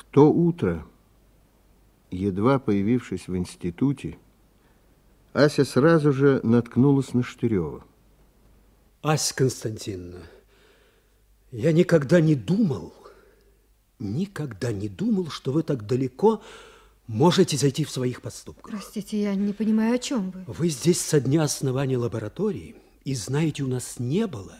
В то утро, едва появившись в институте, Ася сразу же наткнулась на Штырева. Ася Константиновна, я никогда не думал, никогда не думал, что вы так далеко можете зайти в своих поступках. Простите, я не понимаю, о чем вы. Вы здесь со дня основания лаборатории, и знаете, у нас не было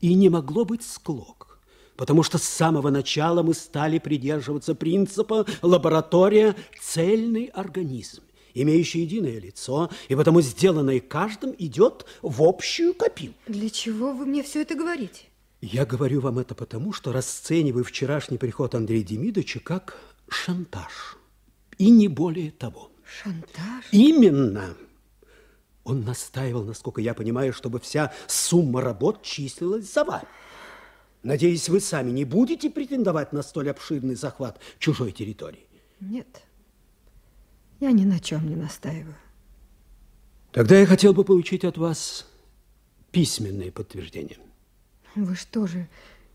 и не могло быть склок, потому что с самого начала мы стали придерживаться принципа лаборатория – цельный организм, имеющий единое лицо, и потому сделанное каждым идет в общую копилку. Для чего вы мне все это говорите? Я говорю вам это потому, что расцениваю вчерашний приход Андрея Демидовича как шантаж. И не более того. Шантаж? Именно. Он настаивал, насколько я понимаю, чтобы вся сумма работ числилась за вами. Надеюсь, вы сами не будете претендовать на столь обширный захват чужой территории? Нет. Я ни на чем не настаиваю. Тогда я хотел бы получить от вас письменное подтверждение. Вы что же,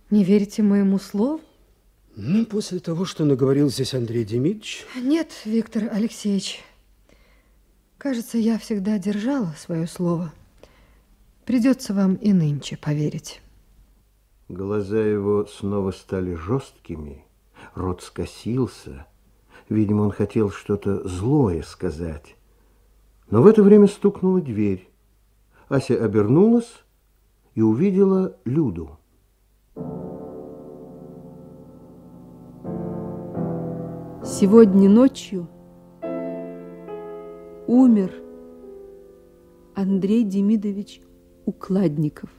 не верите моему слову? Ну, после того, что наговорил здесь Андрей Демидович... Нет, Виктор Алексеевич. Кажется, я всегда держала свое слово. Придется вам и нынче поверить. Глаза его снова стали жесткими, рот скосился. Видимо, он хотел что-то злое сказать. Но в это время стукнула дверь. Ася обернулась и увидела Люду. Сегодня ночью умер Андрей Демидович Укладников.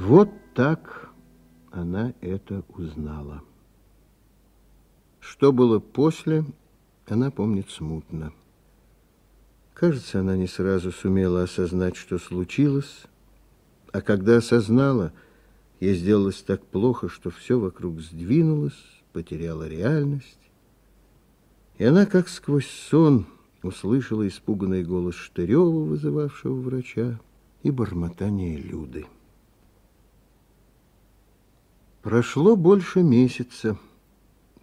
Вот так она это узнала. Что было после, она помнит смутно. Кажется, она не сразу сумела осознать, что случилось, а когда осознала, ей сделалось так плохо, что все вокруг сдвинулось, потеряла реальность. И она, как сквозь сон, услышала испуганный голос Штырева, вызывавшего врача, и бормотание Люды. Прошло больше месяца,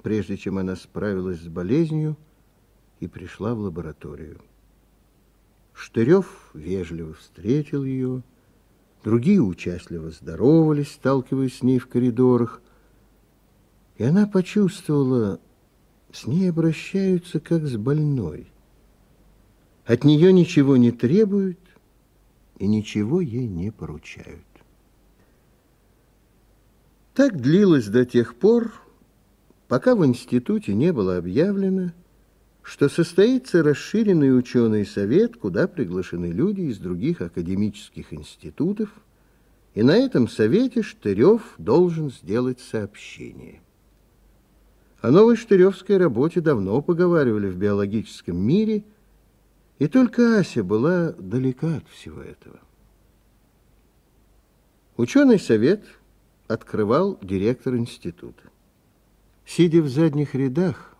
прежде чем она справилась с болезнью и пришла в лабораторию. Штырев вежливо встретил ее, другие участливо здоровались, сталкиваясь с ней в коридорах, и она почувствовала, с ней обращаются как с больной. От нее ничего не требуют и ничего ей не поручают. Так длилось до тех пор, пока в институте не было объявлено, что состоится расширенный ученый совет, куда приглашены люди из других академических институтов, и на этом совете Штырев должен сделать сообщение. О новой штыревской работе давно поговаривали в биологическом мире, и только Ася была далека от всего этого. Ученый совет – открывал директор института. Сидя в задних рядах,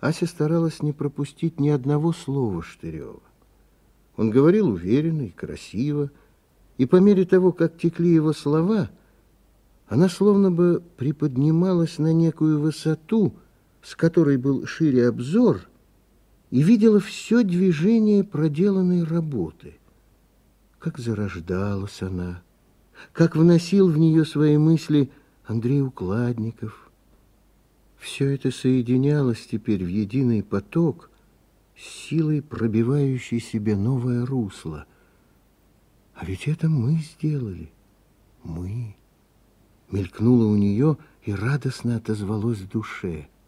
Ася старалась не пропустить ни одного слова Штырева. Он говорил уверенно и красиво, и по мере того, как текли его слова, она словно бы приподнималась на некую высоту, с которой был шире обзор, и видела все движение проделанной работы. Как зарождалась она, как вносил в нее свои мысли Андрей Укладников. Все это соединялось теперь в единый поток, силой пробивающей себе новое русло. А ведь это мы сделали. Мы. Мелькнуло у нее и радостно отозвалось в душе –